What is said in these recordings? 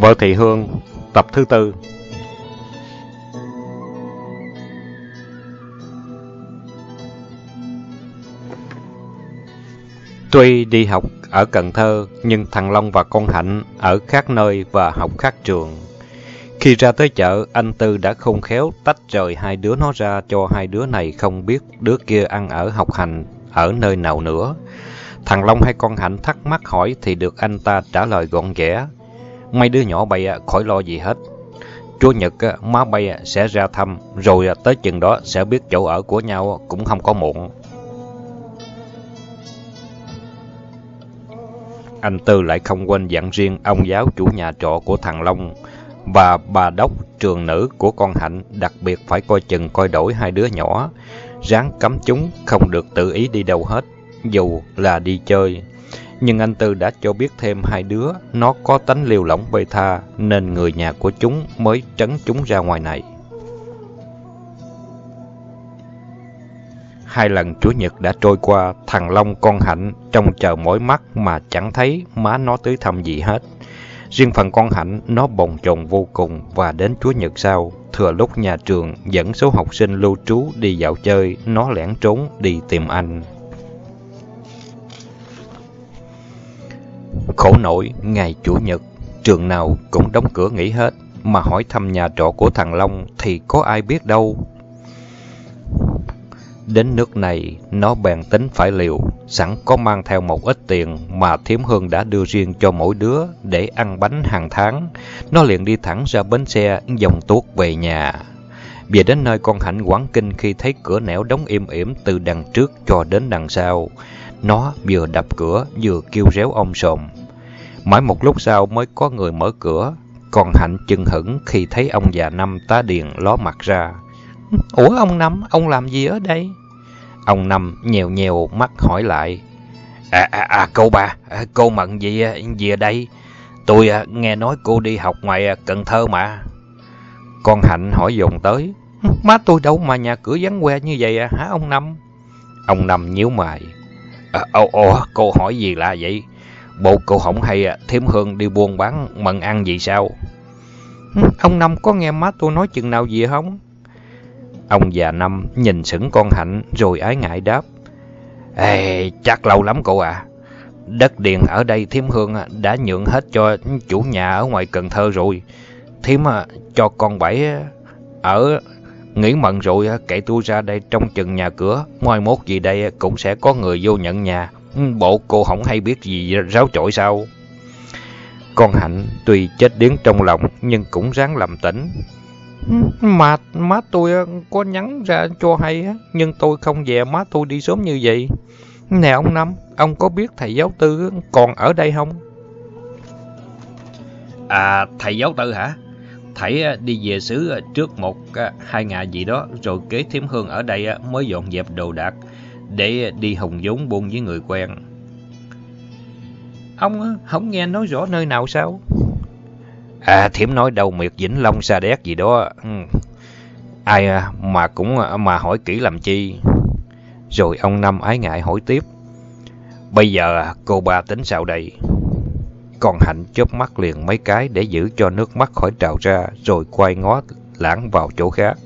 Vợ Thị Hương, tập thứ tư. Tuy đi học ở Cần Thơ, nhưng thằng Long và con Hạnh ở khác nơi và học khác trường. Khi ra tới chợ, anh Tư đã không khéo tách rời hai đứa nó ra cho hai đứa này không biết đứa kia ăn ở học hành ở nơi nào nữa. Thằng Long hay con Hạnh thắc mắc hỏi thì được anh ta trả lời gọn ghẽ. Mấy đứa nhỏ bay à, khỏi lo gì hết. Chúa Nhật à, má bay à, sẽ ra thăm, rồi tới chừng đó sẽ biết chỗ ở của nhau cũng không có muộn. Anh Tư lại không quên dặn riêng ông giáo chủ nhà trọ của thằng Long và bà đốc trường nữ của con Hạnh đặc biệt phải coi chừng coi đổi hai đứa nhỏ, ráng cấm chúng không được tự ý đi đâu hết, dù là đi chơi. Nhưng anh Tư đã cho biết thêm hai đứa nó có tánh liều lỏng bê tha nên người nhà của chúng mới trấn chúng ra ngoài này. Hai lần Chủ nhật đã trôi qua, thằng Long con Hạnh trông chờ mỏi mắt mà chẳng thấy má nó tới thăm gì hết. Riêng phần con Hạnh, nó bồng chồn vô cùng và đến Chúa Nhật sau, thừa lúc nhà trường dẫn số học sinh lưu trú đi dạo chơi, nó lẻn trốn đi tìm anh. Khổ nổi, ngày Chủ nhật, trường nào cũng đóng cửa nghỉ hết, mà hỏi thăm nhà trọ của thằng Long thì có ai biết đâu. Đến nước này, nó bèn tính phải liều, sẵn có mang theo một ít tiền mà thiếm hương đã đưa riêng cho mỗi đứa để ăn bánh hàng tháng. Nó liền đi thẳng ra bến xe, dòng tuốt về nhà. Về đến nơi con Hạnh quán kinh khi thấy cửa nẻo đóng im ỉm từ đằng trước cho đến đằng sau. Nó vừa đập cửa, vừa kêu réo ông sồm. Mãi một lúc sau mới có người mở cửa, còn Hạnh chừng hững khi thấy ông già Năm tá điền ló mặt ra. Ủa ông Năm, ông làm gì ở đây? Ông Năm nhèo nhèo mắt hỏi lại. À, à, à cô bà, à, cô mận gì, à, gì ở đây? Tôi à, nghe nói cô đi học ngoài Cần Thơ mà. Con Hạnh hỏi dồn tới. Má tôi đâu mà nhà cửa vắng que như vậy à, hả ông Năm? Ông Năm nhíu mày. À, ồ, ồ, cô hỏi gì lạ vậy? Bộ cô không hay thiếm hương đi buôn bán mận ăn gì sao? Ông Năm có nghe má tôi nói chừng nào gì không? Ông già Năm nhìn sững con Hạnh rồi ái ngại đáp. Ê, chắc lâu lắm cậu à. Đất điền ở đây Thiếm Hương đã nhượng hết cho chủ nhà ở ngoài Cần Thơ rồi. Thiếm cho con Bảy ở nghỉ mận rồi kệ tôi ra đây trong chừng nhà cửa. Ngoài mốt gì đây cũng sẽ có người vô nhận nhà. Bộ cô không hay biết gì ráo trội sao? Con Hạnh tuy chết điếng trong lòng nhưng cũng ráng làm tỉnh. Mà má tôi có nhắn ra cho hay nhưng tôi không về má tôi đi sớm như vậy. Nè ông Năm, ông có biết thầy giáo tư còn ở đây không? À, thầy giáo tư hả? Thầy đi về xứ trước một hai ngày gì đó, rồi kế thiếm hương ở đây mới dọn dẹp đồ đạc để đi hồng vốn buôn với người quen. Ông không nghe nói rõ nơi nào sao? À, thiểm nói đâu miệt Vĩnh Long Sa Đéc gì đó. Ừ. Ai à, mà cũng mà hỏi kỹ làm chi. Rồi ông Năm ái ngại hỏi tiếp. Bây giờ cô ba tính sao đây? Còn Hạnh chớp mắt liền mấy cái để giữ cho nước mắt khỏi trào ra, rồi quay ngó lãng vào chỗ khác.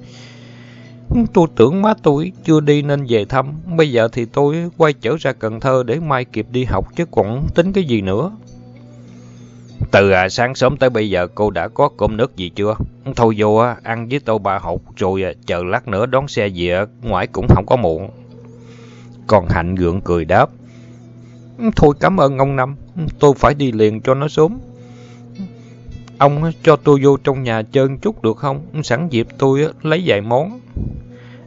Tôi tưởng má tôi chưa đi nên về thăm, bây giờ thì tôi quay trở ra Cần Thơ để mai kịp đi học chứ còn tính cái gì nữa. Từ à, sáng sớm tới bây giờ cô đã có cơm nước gì chưa? Thôi vô à, ăn với tô ba hột rồi à, chờ lát nữa đón xe về à, ngoài cũng không có muộn. Còn Hạnh gượng cười đáp. Thôi cảm ơn ông Năm, tôi phải đi liền cho nó sớm. Ông cho tôi vô trong nhà chơi chút được không? Sẵn dịp tôi lấy vài món.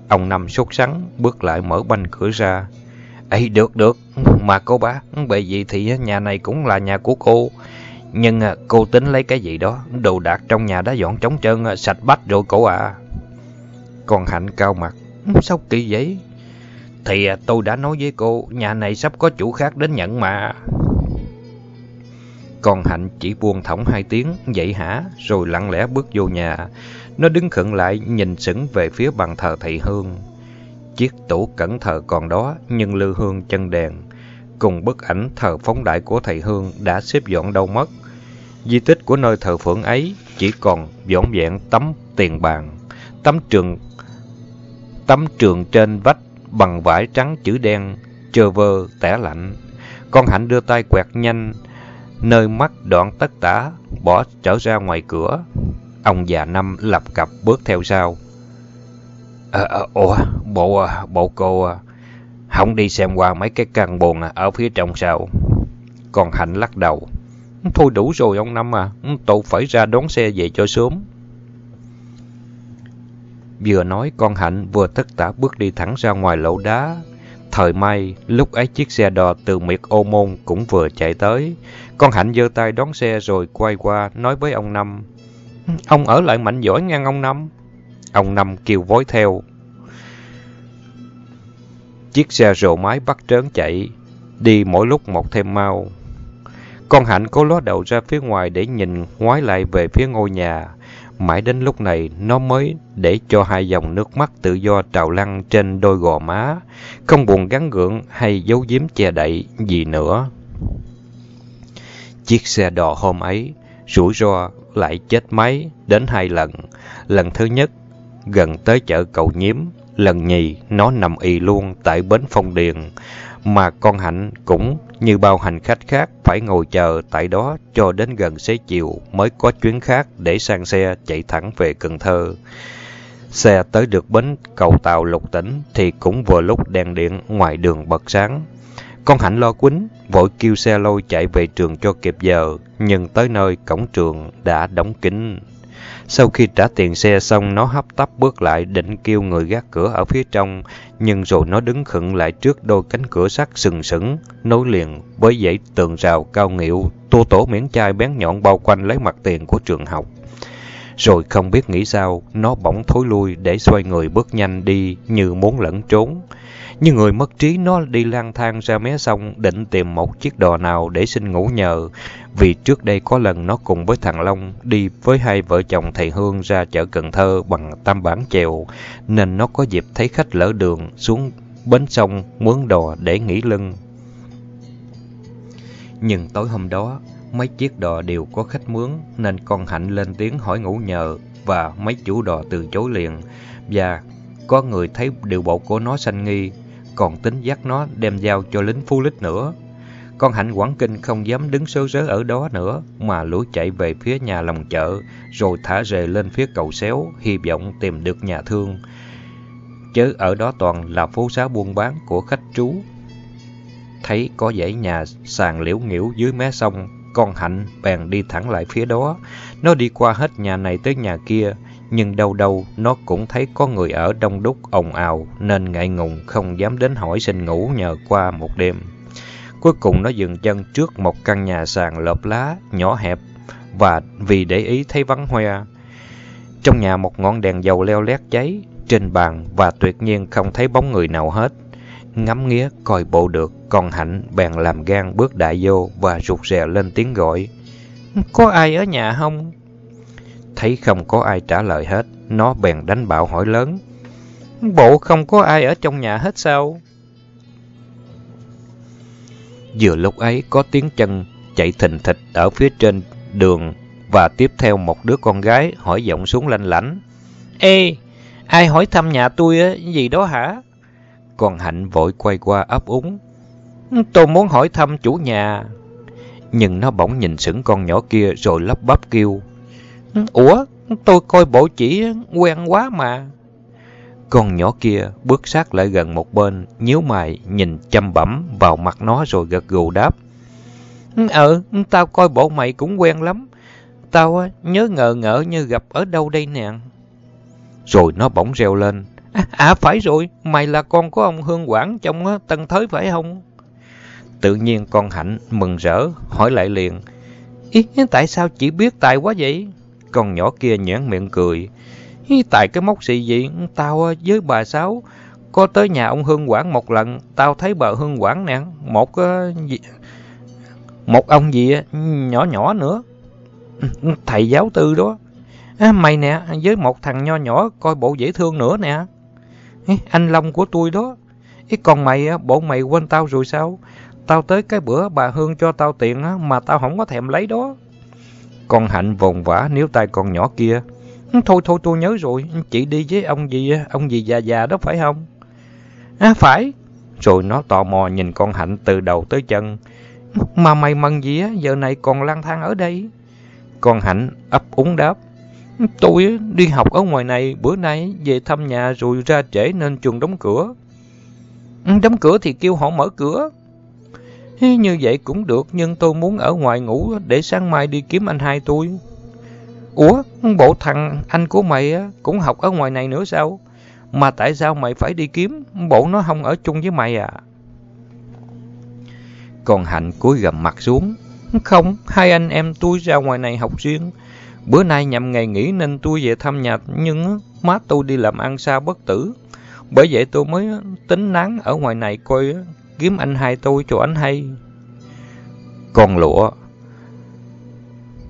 Ông nằm sốt sắng, bước lại mở banh cửa ra. Ê, được, được, mà cô bá, bởi vì thì nhà này cũng là nhà của cô. Nhưng à, cô tính lấy cái gì đó, đồ đạc trong nhà đã dọn trống trơn, à, sạch bách rồi cô à. Còn Hạnh cao mặt, sao kỳ vậy? Thì à, tôi đã nói với cô, nhà này sắp có chủ khác đến nhận mà. Còn Hạnh chỉ buông thõng hai tiếng, dậy hả, rồi lặng lẽ bước vô nhà. Nó đứng khựng lại, nhìn sững về phía bàn thờ thầy Hương. Chiếc tủ cẩn thờ còn đó, nhưng lư hương chân đèn, cùng bức ảnh thờ phóng đại của thầy Hương đã xếp dọn đâu mất. Di tích của nơi thờ phượng ấy chỉ còn dọn vẹn tấm tiền bàn, tấm trường tấm trường trên vách bằng vải trắng chữ đen, trơ vơ, tẻ lạnh. Con hạnh đưa tay quẹt nhanh, nơi mắt đoạn tất tả, bỏ trở ra ngoài cửa. Ông già năm lập cập bước theo sau. À, à, ủa, bộ, ờ, bộ cô không đi xem qua mấy cái căn buồn ở phía trong sao? Còn Hạnh lắc đầu. Thôi đủ rồi ông Năm à, tôi phải ra đón xe về cho sớm. Vừa nói con Hạnh vừa tất tả bước đi thẳng ra ngoài lỗ đá. Thời may, lúc ấy chiếc xe đò từ miệt ô môn cũng vừa chạy tới. Con Hạnh giơ tay đón xe rồi quay qua nói với ông Năm. Ông ở lại mạnh giỏi ngang ông Năm. Ông Năm kêu vối theo. Chiếc xe rồ mái bắt trớn chạy, đi mỗi lúc một thêm mau. Con Hạnh cố ló đầu ra phía ngoài để nhìn ngoái lại về phía ngôi nhà. Mãi đến lúc này nó mới để cho hai dòng nước mắt tự do trào lăn trên đôi gò má, không buồn gắn gượng hay giấu giếm che đậy gì nữa. Chiếc xe đò hôm ấy, rủi ro lại chết máy đến hai lần. Lần thứ nhất, gần tới chợ cầu nhiếm, lần nhì nó nằm y luôn tại bến phong điền, mà con Hạnh cũng như bao hành khách khác phải ngồi chờ tại đó cho đến gần xế chiều mới có chuyến khác để sang xe chạy thẳng về Cần Thơ. Xe tới được bến cầu tàu lục tỉnh thì cũng vừa lúc đèn điện ngoài đường bật sáng. Con Hạnh lo quýnh, vội kêu xe lôi chạy về trường cho kịp giờ, nhưng tới nơi cổng trường đã đóng kín. Sau khi trả tiền xe xong, nó hấp tấp bước lại định kêu người gác cửa ở phía trong, nhưng rồi nó đứng khựng lại trước đôi cánh cửa sắt sừng sững, nối liền với dãy tường rào cao nghịu, tô tổ miếng chai bén nhọn bao quanh lấy mặt tiền của trường học. Rồi không biết nghĩ sao, nó bỗng thối lui để xoay người bước nhanh đi như muốn lẫn trốn. Như người mất trí nó đi lang thang ra mé sông định tìm một chiếc đò nào để xin ngủ nhờ. Vì trước đây có lần nó cùng với thằng Long đi với hai vợ chồng thầy Hương ra chợ Cần Thơ bằng tam bản chèo. Nên nó có dịp thấy khách lỡ đường xuống bến sông mướn đò để nghỉ lưng. Nhưng tối hôm đó, mấy chiếc đò đều có khách mướn nên con Hạnh lên tiếng hỏi ngủ nhờ và mấy chủ đò từ chối liền. Và có người thấy điều bộ của nó sanh nghi còn tính dắt nó đem giao cho lính phu lích nữa. Con Hạnh Quảng Kinh không dám đứng sớ rớ ở đó nữa, mà lũ chạy về phía nhà lòng chợ, rồi thả rề lên phía cầu xéo, hy vọng tìm được nhà thương. Chứ ở đó toàn là phố xá buôn bán của khách trú. Thấy có dãy nhà sàn liễu nghĩu dưới mé sông, con Hạnh bèn đi thẳng lại phía đó. Nó đi qua hết nhà này tới nhà kia, nhưng đâu đâu nó cũng thấy có người ở đông đúc ồn ào nên ngại ngùng không dám đến hỏi xin ngủ nhờ qua một đêm. Cuối cùng nó dừng chân trước một căn nhà sàn lợp lá, nhỏ hẹp và vì để ý thấy vắng hoe. Trong nhà một ngọn đèn dầu leo lét cháy trên bàn và tuyệt nhiên không thấy bóng người nào hết. Ngắm nghía coi bộ được, còn Hạnh bèn làm gan bước đại vô và rụt rè lên tiếng gọi. Có ai ở nhà không? Thấy không có ai trả lời hết, nó bèn đánh bạo hỏi lớn. Bộ không có ai ở trong nhà hết sao? Vừa lúc ấy có tiếng chân chạy thình thịch ở phía trên đường và tiếp theo một đứa con gái hỏi giọng xuống lanh lảnh. Ê, ai hỏi thăm nhà tôi á, gì đó hả? Còn Hạnh vội quay qua ấp úng. Tôi muốn hỏi thăm chủ nhà. Nhưng nó bỗng nhìn sững con nhỏ kia rồi lắp bắp kêu. Ủa, tôi coi bộ chỉ quen quá mà. Con nhỏ kia bước sát lại gần một bên, nhíu mày nhìn chăm bẩm vào mặt nó rồi gật gù đáp. Ờ, tao coi bộ mày cũng quen lắm. Tao nhớ ngờ ngỡ như gặp ở đâu đây nè. Rồi nó bỗng reo lên. À, à phải rồi, mày là con của ông Hương Quảng trong Tân Thới phải không? Tự nhiên con Hạnh mừng rỡ, hỏi lại liền. Ý, tại sao chỉ biết tài quá vậy? Con nhỏ kia nhãn miệng cười. Tại cái mốc gì vậy? Tao với bà Sáu có tới nhà ông Hương Quảng một lần. Tao thấy bà Hương Quảng nè. Một một ông gì nhỏ nhỏ nữa. Thầy giáo tư đó. À, mày nè, với một thằng nho nhỏ coi bộ dễ thương nữa nè. Anh Long của tôi đó. Còn mày, bộ mày quên tao rồi sao? Tao tới cái bữa bà Hương cho tao tiền mà tao không có thèm lấy đó. Con Hạnh vồn vã níu tay con nhỏ kia. Ừ, thôi thôi tôi nhớ rồi, chị đi với ông gì, ông gì già già đó phải không? À phải. Rồi nó tò mò nhìn con Hạnh từ đầu tới chân. Mà mày mần gì á, giờ này còn lang thang ở đây? Con Hạnh ấp úng đáp. Tôi đi học ở ngoài này, bữa nay về thăm nhà rồi ra trễ nên trường đóng cửa. Ừ, đóng cửa thì kêu họ mở cửa. Như vậy cũng được, nhưng tôi muốn ở ngoài ngủ để sáng mai đi kiếm anh hai tôi. Ủa, bộ thằng anh của mày cũng học ở ngoài này nữa sao? Mà tại sao mày phải đi kiếm? Bộ nó không ở chung với mày à? Còn Hạnh cúi gầm mặt xuống. Không, hai anh em tôi ra ngoài này học riêng. Bữa nay nhậm ngày nghỉ nên tôi về thăm nhà, nhưng má tôi đi làm ăn xa bất tử. Bởi vậy tôi mới tính nắng ở ngoài này coi kiếm anh hai tôi cho anh hay. Con lụa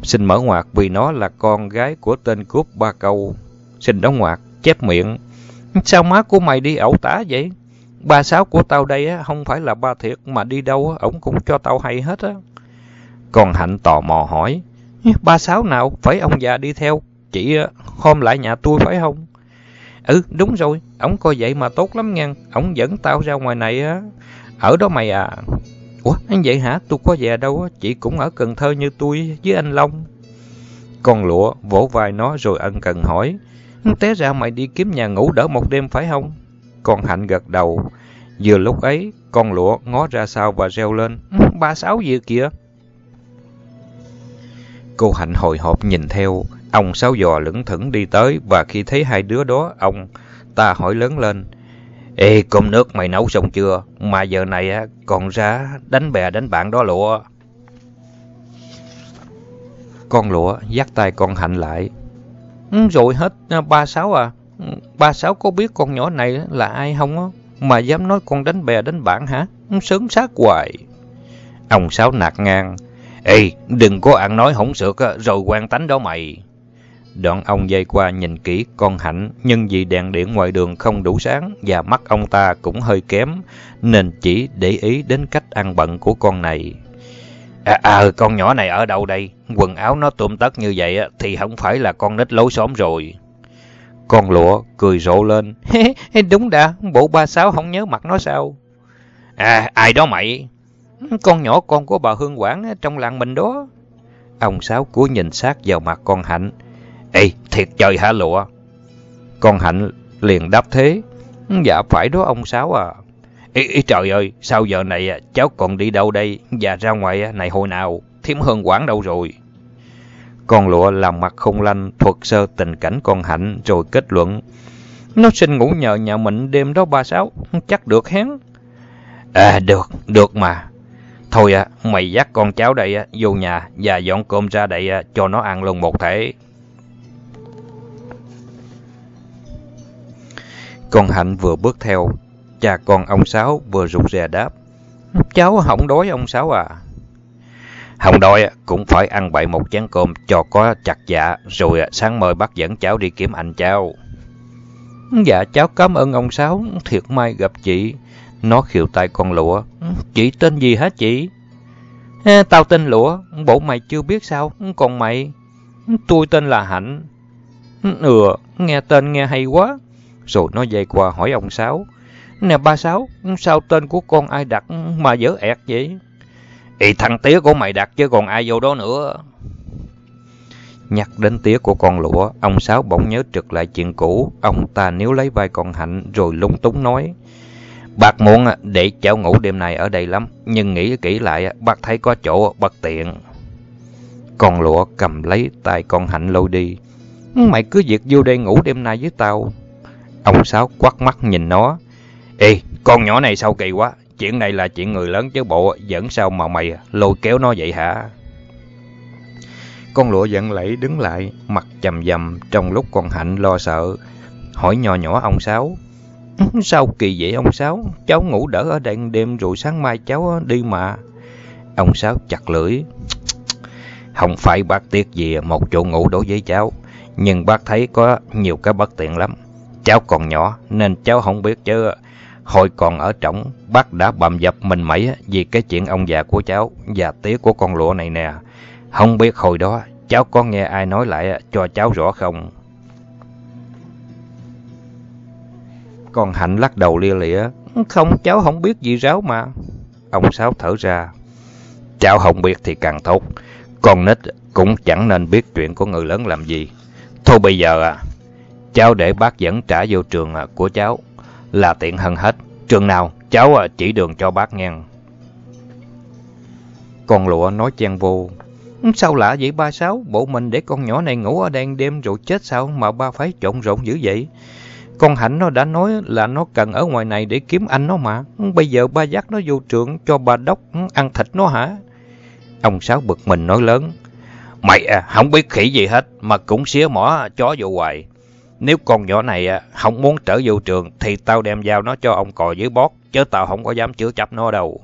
Xin mở ngoạc vì nó là con gái của tên cướp ba câu. Xin đóng ngoạc, chép miệng. Sao má của mày đi ẩu tả vậy? Ba sáu của tao đây á, không phải là ba thiệt, mà đi đâu ổng cũng cho tao hay hết á. Còn Hạnh tò mò hỏi, ba sáu nào, phải ông già đi theo, chị ờ, hôm lại nhà tôi phải không? Ừ, đúng rồi, ổng coi vậy mà tốt lắm nha, ổng dẫn tao ra ngoài này á, ở đó mày à. Ủa, anh vậy hả? Tôi có về đâu, á? chị cũng ở Cần Thơ như tôi với anh Long. Con lụa vỗ vai nó rồi ân cần hỏi, té ra mày đi kiếm nhà ngủ đỡ một đêm phải không? Con Hạnh gật đầu. Vừa lúc ấy, con lụa ngó ra sau và reo lên, ừ, ba sáu gì kìa. Cô Hạnh hồi hộp nhìn theo, ông sáu giò lững thững đi tới và khi thấy hai đứa đó, ông ta hỏi lớn lên, Ê, cơm nước mày nấu xong chưa? Mà giờ này á còn ra đánh bè đánh bạn đó lụa. Con lụa dắt tay con Hạnh lại. Ừ, rồi hết à, ba sáu à? Ba sáu có biết con nhỏ này là ai không á? Mà dám nói con đánh bè đánh bạn hả? Ừ, sướng sớm sát hoài. Ông sáu nạt ngang. Ê, đừng có ăn nói hỗn xược rồi quan tánh đó mày. Đoạn ông dây qua nhìn kỹ con hạnh, nhưng vì đèn điện ngoài đường không đủ sáng và mắt ông ta cũng hơi kém, nên chỉ để ý đến cách ăn bận của con này. À, à con nhỏ này ở đâu đây? Quần áo nó tụm tất như vậy thì không phải là con nít lối xóm rồi. Con lụa cười rộ lên. Đúng đã, bộ ba sáu không nhớ mặt nó sao? À, ai đó mày? Con nhỏ con của bà Hương Quảng trong làng mình đó. Ông Sáu cúi nhìn sát vào mặt con Hạnh. Ê, thiệt trời hả lụa? Con Hạnh liền đáp thế. Dạ phải đó ông Sáu à. Ê, ý trời ơi, sao giờ này à, cháu còn đi đâu đây? Và ra ngoài à, này hồi nào? Thiếm Hương quảng đâu rồi? Con lụa làm mặt không lanh, thuật sơ tình cảnh con Hạnh rồi kết luận. Nó xin ngủ nhờ nhà mình đêm đó ba sáu, chắc được hén. À được, được mà. Thôi à, mày dắt con cháu đây vô nhà và dọn cơm ra đây cho nó ăn luôn một thể. Con Hạnh vừa bước theo, cha con ông Sáu vừa rụt rè đáp. Cháu không đói ông Sáu à? Không đói cũng phải ăn bậy một chén cơm cho có chặt dạ, rồi sáng mời bác dẫn cháu đi kiếm anh cháu. Dạ cháu cảm ơn ông Sáu, thiệt may gặp chị. Nó khiều tay con lụa. Chị tên gì hả chị? À, tao tên lụa, bộ mày chưa biết sao, còn mày? Tôi tên là Hạnh. Ừ, nghe tên nghe hay quá. Rồi nó dây qua hỏi ông Sáu. Nè ba Sáu, sao tên của con ai đặt mà dở ẹt vậy? Ê thằng tía của mày đặt chứ còn ai vô đó nữa. Nhắc đến tía của con lụa, ông Sáu bỗng nhớ trực lại chuyện cũ. Ông ta níu lấy vai con Hạnh rồi lung túng nói. Bác muốn à, để cháu ngủ đêm nay ở đây lắm, nhưng nghĩ kỹ lại à, bác thấy có chỗ bất tiện. Con lụa cầm lấy tay con Hạnh lôi đi. Mày cứ việc vô đây ngủ đêm nay với tao. Ông Sáu quắt mắt nhìn nó. Ê, con nhỏ này sao kỳ quá. Chuyện này là chuyện người lớn chứ bộ dẫn sao mà mày lôi kéo nó vậy hả? Con lụa giận lẫy đứng lại, mặt chầm dầm trong lúc con Hạnh lo sợ. Hỏi nhỏ nhỏ ông Sáu. Sao kỳ vậy ông Sáu? Cháu ngủ đỡ ở đây đêm rồi sáng mai cháu đi mà. Ông Sáu chặt lưỡi. Không phải bác tiếc gì một chỗ ngủ đối với cháu. Nhưng bác thấy có nhiều cái bất tiện lắm. Cháu còn nhỏ nên cháu không biết chứ. Hồi còn ở trỏng, bác đã bầm dập mình mẩy vì cái chuyện ông già của cháu và tía của con lụa này nè. Không biết hồi đó cháu có nghe ai nói lại cho cháu rõ không? Con Hạnh lắc đầu lia lịa. Không, cháu không biết gì ráo mà. Ông Sáu thở ra. Cháu không biết thì càng tốt. Con nít cũng chẳng nên biết chuyện của người lớn làm gì. Thôi bây giờ à, cháu để bác dẫn trả vô trường à, của cháu là tiện hơn hết. Trường nào, cháu à, chỉ đường cho bác nghe. Con lụa nói chen vô. Sao lạ vậy ba Sáu? Bộ mình để con nhỏ này ngủ ở đêm đêm rồi chết sao mà ba phải trộn rộn dữ vậy? Con Hạnh nó đã nói là nó cần ở ngoài này để kiếm anh nó mà. Ừ, bây giờ ba dắt nó vô trường cho bà đốc ừ, ăn thịt nó hả? Ông Sáu bực mình nói lớn. Mày à, không biết khỉ gì hết mà cũng xía mỏ chó vô hoài. Nếu con nhỏ này à, không muốn trở vô trường thì tao đem giao nó cho ông cò dưới bót, chứ tao không có dám chữa chấp nó đâu.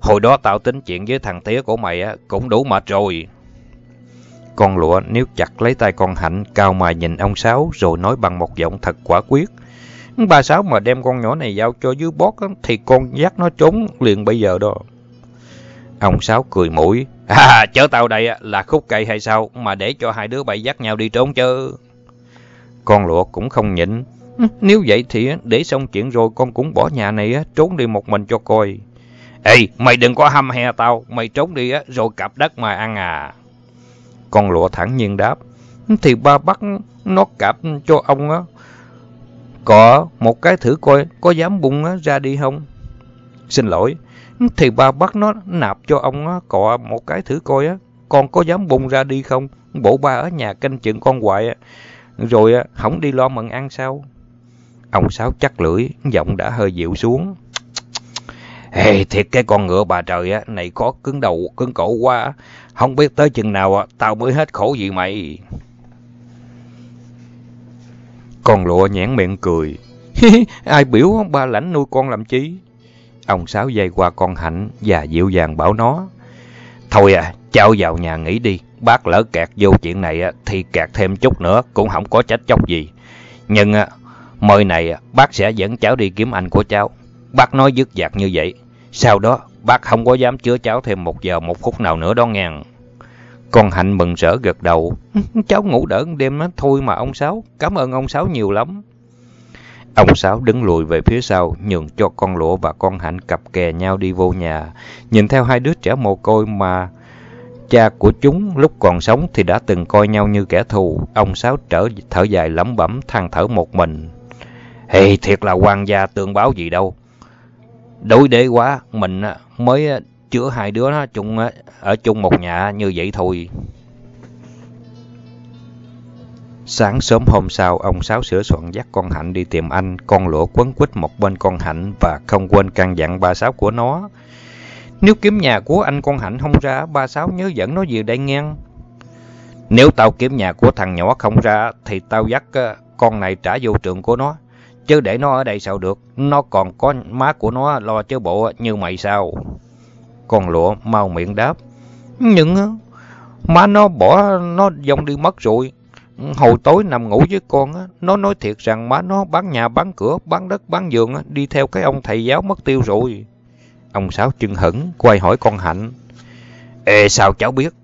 Hồi đó tao tính chuyện với thằng tía của mày á, cũng đủ mệt rồi. Con lụa nếu chặt lấy tay con Hạnh, cao mà nhìn ông Sáu rồi nói bằng một giọng thật quả quyết. Bà Sáu mà đem con nhỏ này giao cho dưới bót thì con dắt nó trốn liền bây giờ đó. Ông Sáu cười mũi. À, chở tao đây là khúc cây hay sao mà để cho hai đứa bay dắt nhau đi trốn chứ. Con lụa cũng không nhịn. Ừ, nếu vậy thì để xong chuyện rồi con cũng bỏ nhà này trốn đi một mình cho coi. Ê, mày đừng có hâm he tao, mày trốn đi rồi cặp đất mà ăn à. Con lụa thẳng nhiên đáp. Thì ba bắt nó cặp cho ông á. Có một cái thử coi có dám bung ra đi không? Xin lỗi, thì ba bắt nó nạp cho ông á, cọ một cái thử coi á. Con có dám bung ra đi không? Bộ ba ở nhà canh chừng con hoài á. Rồi không đi lo mận ăn sao? Ông Sáu chắc lưỡi, giọng đã hơi dịu xuống. Ê, thiệt cái con ngựa bà trời á, này có cứng đầu, cứng cổ quá. Không biết tới chừng nào tao mới hết khổ gì mày. Con lụa nhãn miệng cười. Ai biểu ba lãnh nuôi con làm chi? Ông Sáu dây qua con Hạnh và dịu dàng bảo nó. Thôi à, cháu vào nhà nghỉ đi. Bác lỡ kẹt vô chuyện này thì kẹt thêm chút nữa cũng không có trách chóc gì. Nhưng mời này bác sẽ dẫn cháu đi kiếm anh của cháu. Bác nói dứt dạc như vậy. Sau đó bác không có dám chứa cháu thêm một giờ một phút nào nữa đó ngàn. Con Hạnh mừng rỡ gật đầu. cháu ngủ đỡ đêm đó, thôi mà ông Sáu. Cảm ơn ông Sáu nhiều lắm. Ông Sáu đứng lùi về phía sau, nhường cho con lũa và con Hạnh cặp kè nhau đi vô nhà. Nhìn theo hai đứa trẻ mồ côi mà cha của chúng lúc còn sống thì đã từng coi nhau như kẻ thù. Ông Sáu trở thở dài lẩm bẩm than thở một mình. Hey, thiệt là quan gia tương báo gì đâu. Đối đế quá, mình à, mới à, chữa hai đứa nó chung à, ở chung một nhà như vậy thôi. Sáng sớm hôm sau, ông Sáu sửa soạn dắt con Hạnh đi tìm anh, con lụa quấn quýt một bên con Hạnh và không quên căn dặn ba Sáu của nó. Nếu kiếm nhà của anh con Hạnh không ra, ba Sáu nhớ dẫn nó về đây nghe. Nếu tao kiếm nhà của thằng nhỏ không ra, thì tao dắt con này trả vô trường của nó. Chứ để nó ở đây sao được, nó còn có má của nó lo chứ bộ như mày sao. Con lụa mau miệng đáp. Nhưng má nó bỏ nó dông đi mất rồi. Hồi tối nằm ngủ với con, nó nói thiệt rằng má nó bán nhà, bán cửa, bán đất, bán giường, đi theo cái ông thầy giáo mất tiêu rồi. Ông Sáu chưng hững, quay hỏi con Hạnh. Ê, sao cháu biết?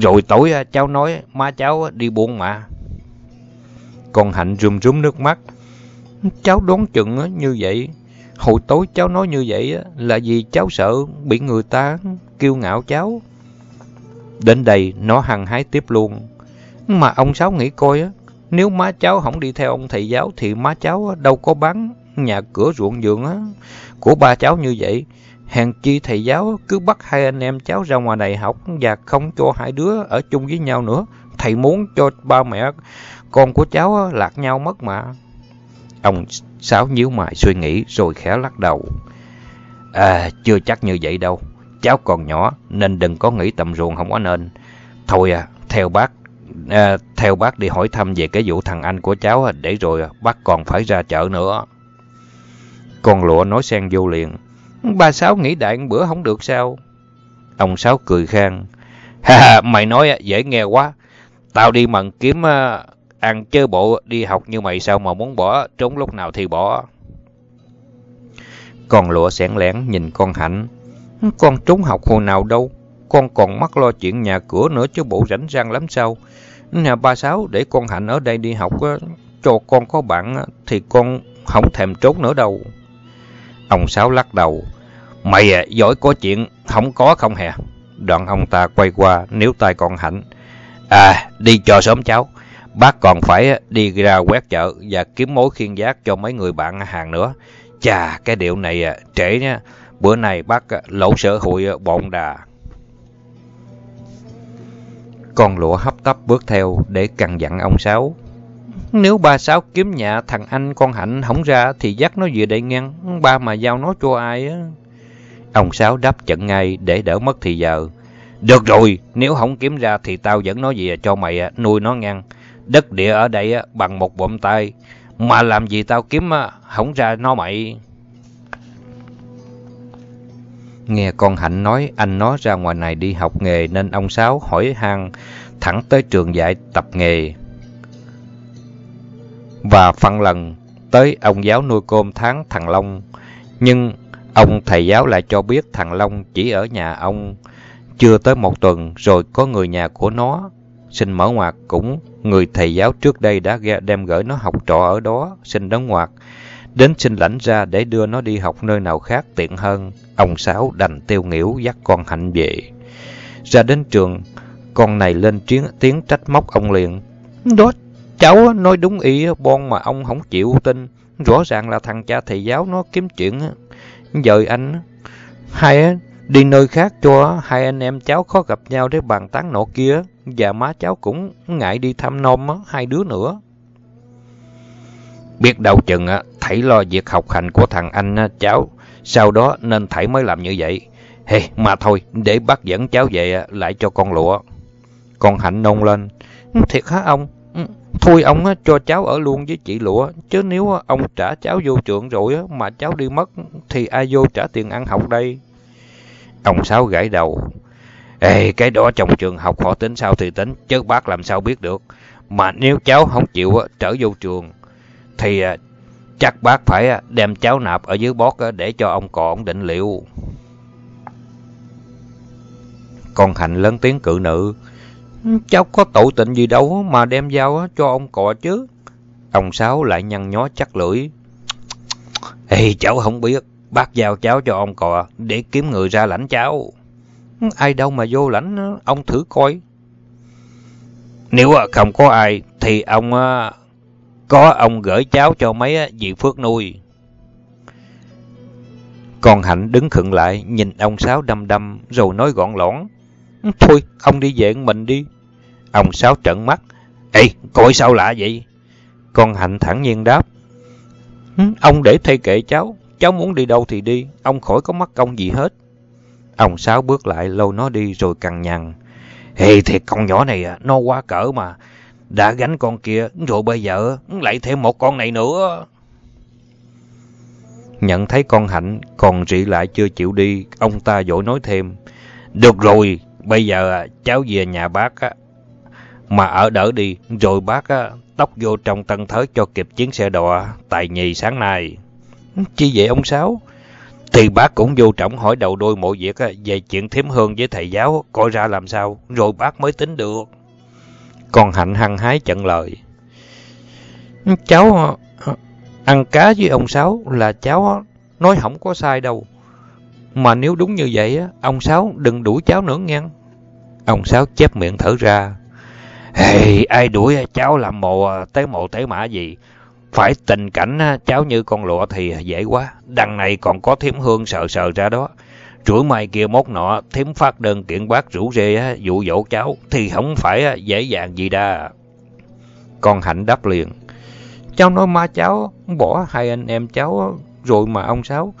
Rồi tối cháu nói má cháu đi buôn mà. Con Hạnh run rúm nước mắt. Cháu đoán chừng như vậy. Hồi tối cháu nói như vậy là vì cháu sợ bị người ta kiêu ngạo cháu. Đến đây, nó hăng hái tiếp luôn. Mà ông Sáu nghĩ coi nếu má cháu không đi theo ông thầy giáo thì má cháu đâu có bán nhà cửa ruộng vườn của ba cháu như vậy. Hèn chi thầy giáo cứ bắt hai anh em cháu ra ngoài này học và không cho hai đứa ở chung với nhau nữa. Thầy muốn cho ba mẹ con của cháu lạc nhau mất mà. Ông Sáu nhíu mày suy nghĩ rồi khẽ lắc đầu. À, chưa chắc như vậy đâu. Cháu còn nhỏ nên đừng có nghĩ tầm ruộng không có nên. Thôi à, theo bác à, theo bác đi hỏi thăm về cái vụ thằng anh của cháu để rồi bác còn phải ra chợ nữa. Con lụa nói xen vô liền. Ba Sáu nghĩ đại bữa không được sao? Ông Sáu cười khang. Ha, mày nói dễ nghe quá. Tao đi mận kiếm à, ăn chơi bộ đi học như mày sao mà muốn bỏ, trốn lúc nào thì bỏ. Con lụa sẻn lẻn nhìn con Hạnh. Con trốn học hồi nào đâu. con còn mắc lo chuyện nhà cửa nữa chứ bộ rảnh rang lắm sao. Nhà ba Sáu để con Hạnh ở đây đi học cho con có bạn thì con không thèm trốn nữa đâu. Ông Sáu lắc đầu. Mày à, giỏi có chuyện, không có không hè. Đoạn ông ta quay qua, níu tay con Hạnh. À, đi cho sớm cháu. Bác còn phải đi ra quét chợ và kiếm mối khiên giác cho mấy người bạn hàng nữa. Chà, cái điệu này à, trễ nha. Bữa nay bác à, lỗ sở hội à, bọn đà. Con lụa hấp tấp bước theo để căn dặn ông Sáu. Nếu ba Sáu kiếm nhà thằng anh con Hạnh không ra thì dắt nó về đây ngăn. Ba mà giao nó cho ai á. Ông Sáu đáp chận ngay để đỡ mất thì giờ. Được rồi, nếu không kiếm ra thì tao dẫn nó về cho mày nuôi nó ngăn. Đất địa ở đây bằng một bộm tay. Mà làm gì tao kiếm không ra nó mày. Nghe con Hạnh nói, anh nó ra ngoài này đi học nghề nên ông Sáu hỏi han, thẳng tới trường dạy tập nghề. Và phân lần tới ông giáo nuôi cơm tháng thằng Long. Nhưng ông thầy giáo lại cho biết thằng Long chỉ ở nhà ông chưa tới một tuần rồi có người nhà của nó, xin mở ngoặt cũng người thầy giáo trước đây đã đem gửi nó học trọ ở đó xin đóng ngoặt đến xin lãnh ra để đưa nó đi học nơi nào khác tiện hơn. Ông sáu đành tiêu nghỉu dắt con hạnh về. Ra đến trường con này lên tiếng, tiếng trách móc ông liền. Đó cháu nói đúng ý bon mà ông không chịu tin. Rõ ràng là thằng cha thầy giáo nó kiếm chuyện. Giờ anh. Hai Đi nơi khác cho hai anh em cháu khó gặp nhau để bàn tán nọ kia. Và má cháu cũng ngại đi thăm nom hai đứa nữa. Biết đâu chừng thảy lo việc học hành của thằng anh cháu. Sau đó nên thảy mới làm như vậy. Hề, hey, mà thôi, để bác dẫn cháu về lại cho con lụa. Con Hạnh nôn lên. Ừ, thiệt hả ông? Ừ, thôi ông cho cháu ở luôn với chị lụa. Chứ nếu ông trả cháu vô trường rồi mà cháu đi mất thì ai vô trả tiền ăn học đây? Ông Sáu gãi đầu. Ê, cái đó trong trường học họ tính sao thì tính, chứ bác làm sao biết được. Mà nếu cháu không chịu trở vô trường, thì à, chắc bác phải à, đem cháu nạp ở dưới bót để cho ông cò ổn định liệu. Con Hạnh lớn tiếng cự nữ. Cháu có tội tình gì đâu mà đem giao cho ông cò chứ. Ông Sáu lại nhăn nhó chắc lưỡi. Ê, cháu không biết. Bác giao cháu cho ông cò để kiếm người ra lãnh cháu. Ai đâu mà vô lãnh, ông thử coi. Nếu à, không có ai, thì ông à, có ông gửi cháu cho mấy à, dì Phước nuôi. Còn Hạnh đứng khựng lại, nhìn ông Sáu đâm đâm, rồi nói gọn lõn. Thôi, ông đi về mình đi. Ông Sáu trợn mắt. Ê, coi sao lạ vậy? Con Hạnh thẳng nhiên đáp. Ông để thay kệ cháu, Cháu muốn đi đâu thì đi, ông khỏi có mắc công gì hết. Ông Sáu bước lại lâu nó đi rồi cằn nhằn. Hề thiệt con nhỏ này à, nó quá cỡ mà. Đã gánh con kia, rồi bây giờ lại thêm một con này nữa. Nhận thấy con Hạnh còn rị lại chưa chịu đi, ông ta dội nói thêm. Được rồi, bây giờ à, cháu về nhà bác á. Mà ở đỡ đi, rồi bác á, tóc vô trong tân thớ cho kịp chuyến xe đò tại nhì sáng nay. Chi vậy ông Sáu? Thì bác cũng vô trọng hỏi đầu đôi mọi việc về chuyện thiếm hương với thầy giáo, coi ra làm sao, rồi bác mới tính được. Còn Hạnh hăng hái chận lời. Cháu ờ, ăn cá với ông Sáu là cháu nói không có sai đâu. Mà nếu đúng như vậy, ông Sáu đừng đuổi cháu nữa nghe. Ông Sáu chép miệng thở ra. Hey, ai đuổi cháu làm mồ ờ, tế mộ tế mã gì? Phải tình cảnh cháu như con lụa thì dễ quá. Đằng này còn có thiếm hương sợ sợ ra đó. Chuỗi mai kia mốt nọ, thiếm phát đơn kiện bác rủ rê dụ dỗ cháu thì không phải dễ dàng gì đa. Con Hạnh đáp liền. Cháu nói ma cháu bỏ hai anh em cháu rồi mà ông Sáu.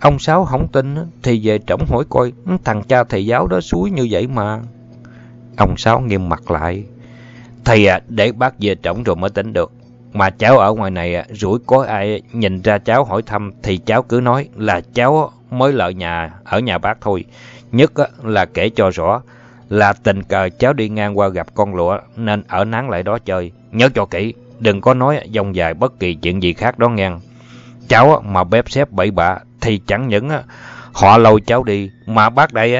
Ông Sáu không tin thì về trống hỏi coi thằng cha thầy giáo đó suối như vậy mà. Ông Sáu nghiêm mặt lại. Thầy à, để bác về trống rồi mới tính được. Mà cháu ở ngoài này rủi có ai nhìn ra cháu hỏi thăm thì cháu cứ nói là cháu mới lợi nhà ở nhà bác thôi. Nhất là kể cho rõ là tình cờ cháu đi ngang qua gặp con lụa nên ở nắng lại đó chơi. Nhớ cho kỹ, đừng có nói dòng dài bất kỳ chuyện gì khác đó ngang. Cháu mà bếp xếp bậy bạ thì chẳng những họ lôi cháu đi mà bác đây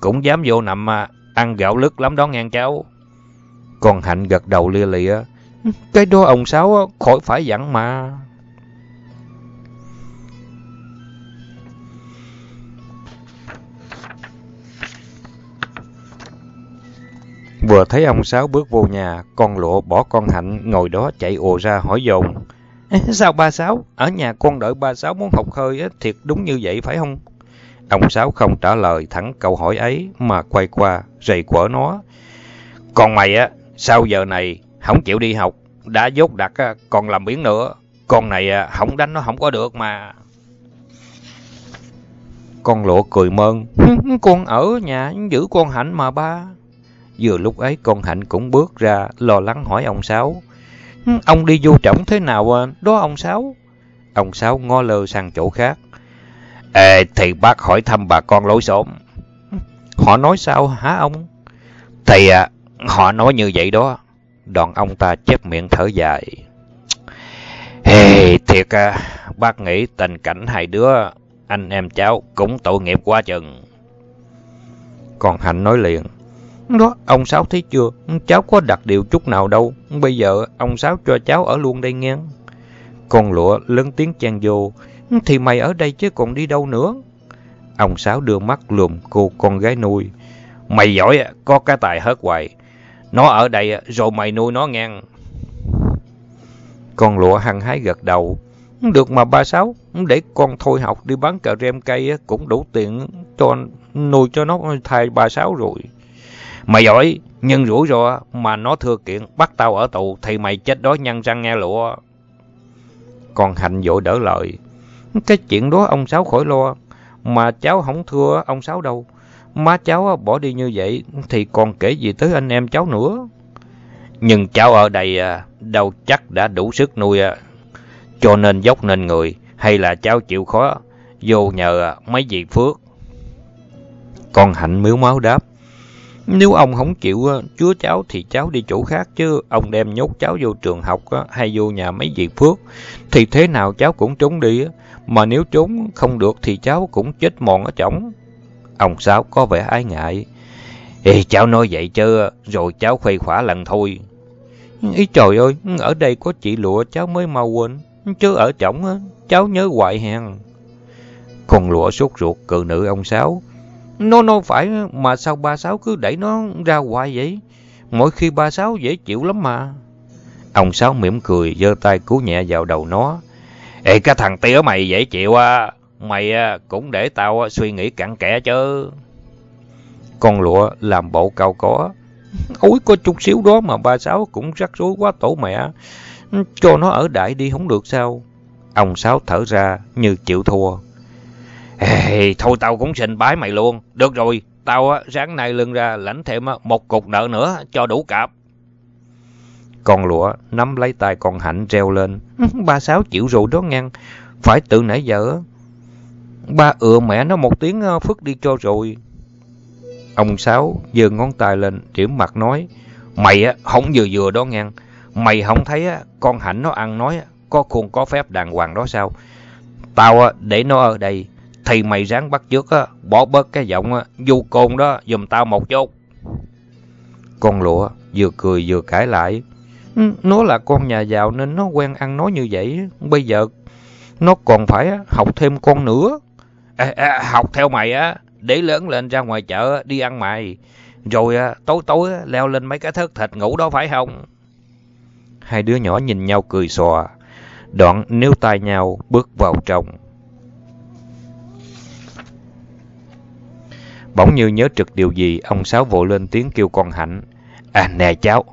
cũng dám vô nằm à, ăn gạo lứt lắm đó ngang cháu. Con Hạnh gật đầu lia lịa. Cái đó ông Sáu khỏi phải dặn mà. Vừa thấy ông Sáu bước vô nhà, con lụa bỏ con Hạnh ngồi đó chạy ồ ra hỏi dồn. Sao ba Sáu? Ở nhà con đợi ba Sáu muốn học hơi á, thiệt đúng như vậy phải không? Ông Sáu không trả lời thẳng câu hỏi ấy mà quay qua, rầy quở nó. Còn mày á, sao giờ này không chịu đi học, đã dốt đặt còn làm biến nữa. Con này à, không đánh nó không có được mà. Con lụa cười mơn. con ở nhà giữ con Hạnh mà ba. Vừa lúc ấy con Hạnh cũng bước ra lo lắng hỏi ông Sáu. Ông đi vô trọng thế nào à, đó ông Sáu? Ông Sáu ngó lơ sang chỗ khác. Ê, thì bác hỏi thăm bà con lối xóm. Họ nói sao hả ông? Thì à, họ nói như vậy đó. Đoạn ông ta chép miệng thở dài. Ê, thiệt à, bác nghĩ tình cảnh hai đứa, anh em cháu cũng tội nghiệp quá chừng. Còn Hạnh nói liền. Đó, ông Sáu thấy chưa? Cháu có đặt điều chút nào đâu. Bây giờ ông Sáu cho cháu ở luôn đây nghe. Con lụa lớn tiếng chen vô. Thì mày ở đây chứ còn đi đâu nữa. Ông Sáu đưa mắt lùm cô con gái nuôi. Mày giỏi, có cái tài hớt hoài. Nó ở đây rồi mày nuôi nó ngang. Con lụa hăng hái gật đầu. Được mà ba Sáu, để con thôi học đi bán cà rem cây cũng đủ tiền cho nuôi cho nó thay ba Sáu rồi. Mày giỏi, nhưng rủi ro mà nó thừa kiện bắt tao ở tù thì mày chết đói nhăn răng nghe lụa. Còn Hạnh vội đỡ lời. Cái chuyện đó ông Sáu khỏi lo, mà cháu không thưa ông Sáu đâu. Má cháu bỏ đi như vậy thì còn kể gì tới anh em cháu nữa. Nhưng cháu ở đây à, đâu chắc đã đủ sức nuôi, à. cho nên dốc nên người, hay là cháu chịu khó, vô nhờ à, mấy vị Phước. Con Hạnh miếu máu đáp. Nếu ông không chịu chúa cháu thì cháu đi chỗ khác chứ ông đem nhốt cháu vô trường học hay vô nhà mấy vị Phước thì thế nào cháu cũng trốn đi mà nếu trốn không được thì cháu cũng chết mòn ở chổng. Ông Sáu có vẻ ái ngại. Ê, cháu nói vậy chứ rồi cháu khuây khỏa lần thôi. Ý trời ơi, ở đây có chị lụa cháu mới mau quên, chứ ở chổng cháu nhớ hoài hèn. Con lụa sốt ruột cự nữ ông Sáu. Nó nó phải mà sao ba Sáu cứ đẩy nó ra hoài vậy? Mỗi khi ba Sáu dễ chịu lắm mà. Ông Sáu mỉm cười, giơ tay cú nhẹ vào đầu nó. Ê cái thằng tía mày dễ chịu à, mày à, cũng để tao à, suy nghĩ cặn kẽ chứ. Con lụa làm bộ cao có. Ôi có chút xíu đó mà ba Sáu cũng rắc rối quá tổ mẹ. Cho nó ở đại đi không được sao? Ông Sáu thở ra như chịu thua. Ê, thôi tao cũng xin bái mày luôn. Được rồi, tao à, á, sáng nay lưng ra lãnh thêm một cục nợ nữa cho đủ cạp. Con lụa nắm lấy tay con Hạnh reo lên. Ba Sáu chịu rồi đó ngăn. Phải tự nãy giờ. Ba ựa mẹ nó một tiếng ờ, phức đi cho rồi. Ông Sáu giơ ngón tay lên, điểm mặt nói. Mày á, không vừa vừa đó ngang. Mày không thấy á, con Hạnh nó ăn nói có khuôn có phép đàng hoàng đó sao? Tao á, để nó ở đây thì mày ráng bắt trước á, bỏ bớt cái giọng á, du côn đó dùm tao một chút. Con lụa vừa cười vừa cãi lại. Ừ, nó là con nhà giàu nên nó quen ăn nói như vậy. Bây giờ nó còn phải học thêm con nữa. À, à, học theo mày á, để lớn lên ra ngoài chợ đi ăn mày. Rồi à, tối tối leo lên mấy cái thớt thịt ngủ đó phải không? Hai đứa nhỏ nhìn nhau cười xòa. Đoạn níu tay nhau bước vào trong. Bỗng như nhớ trực điều gì, ông Sáu vội lên tiếng kêu con Hạnh. À nè cháu,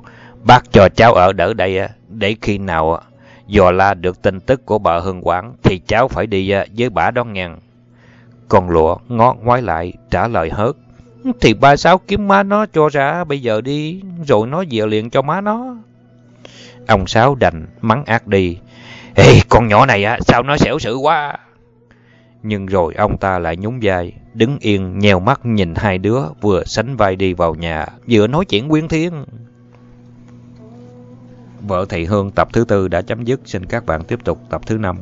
bác cho cháu ở đỡ đây để khi nào dò la được tin tức của bà Hương Quảng thì cháu phải đi à, với bà đó ngàn còn lụa ngót ngoái lại trả lời hớt. Thì ba Sáu kiếm má nó cho ra bây giờ đi, rồi nó về liền cho má nó. Ông Sáu đành mắng ác đi. Ê, con nhỏ này á, sao nó xẻo sự quá. Nhưng rồi ông ta lại nhún vai, đứng yên nhèo mắt nhìn hai đứa vừa sánh vai đi vào nhà, vừa nói chuyện quyến thiên. Vợ Thị Hương tập thứ tư đã chấm dứt, xin các bạn tiếp tục tập thứ năm.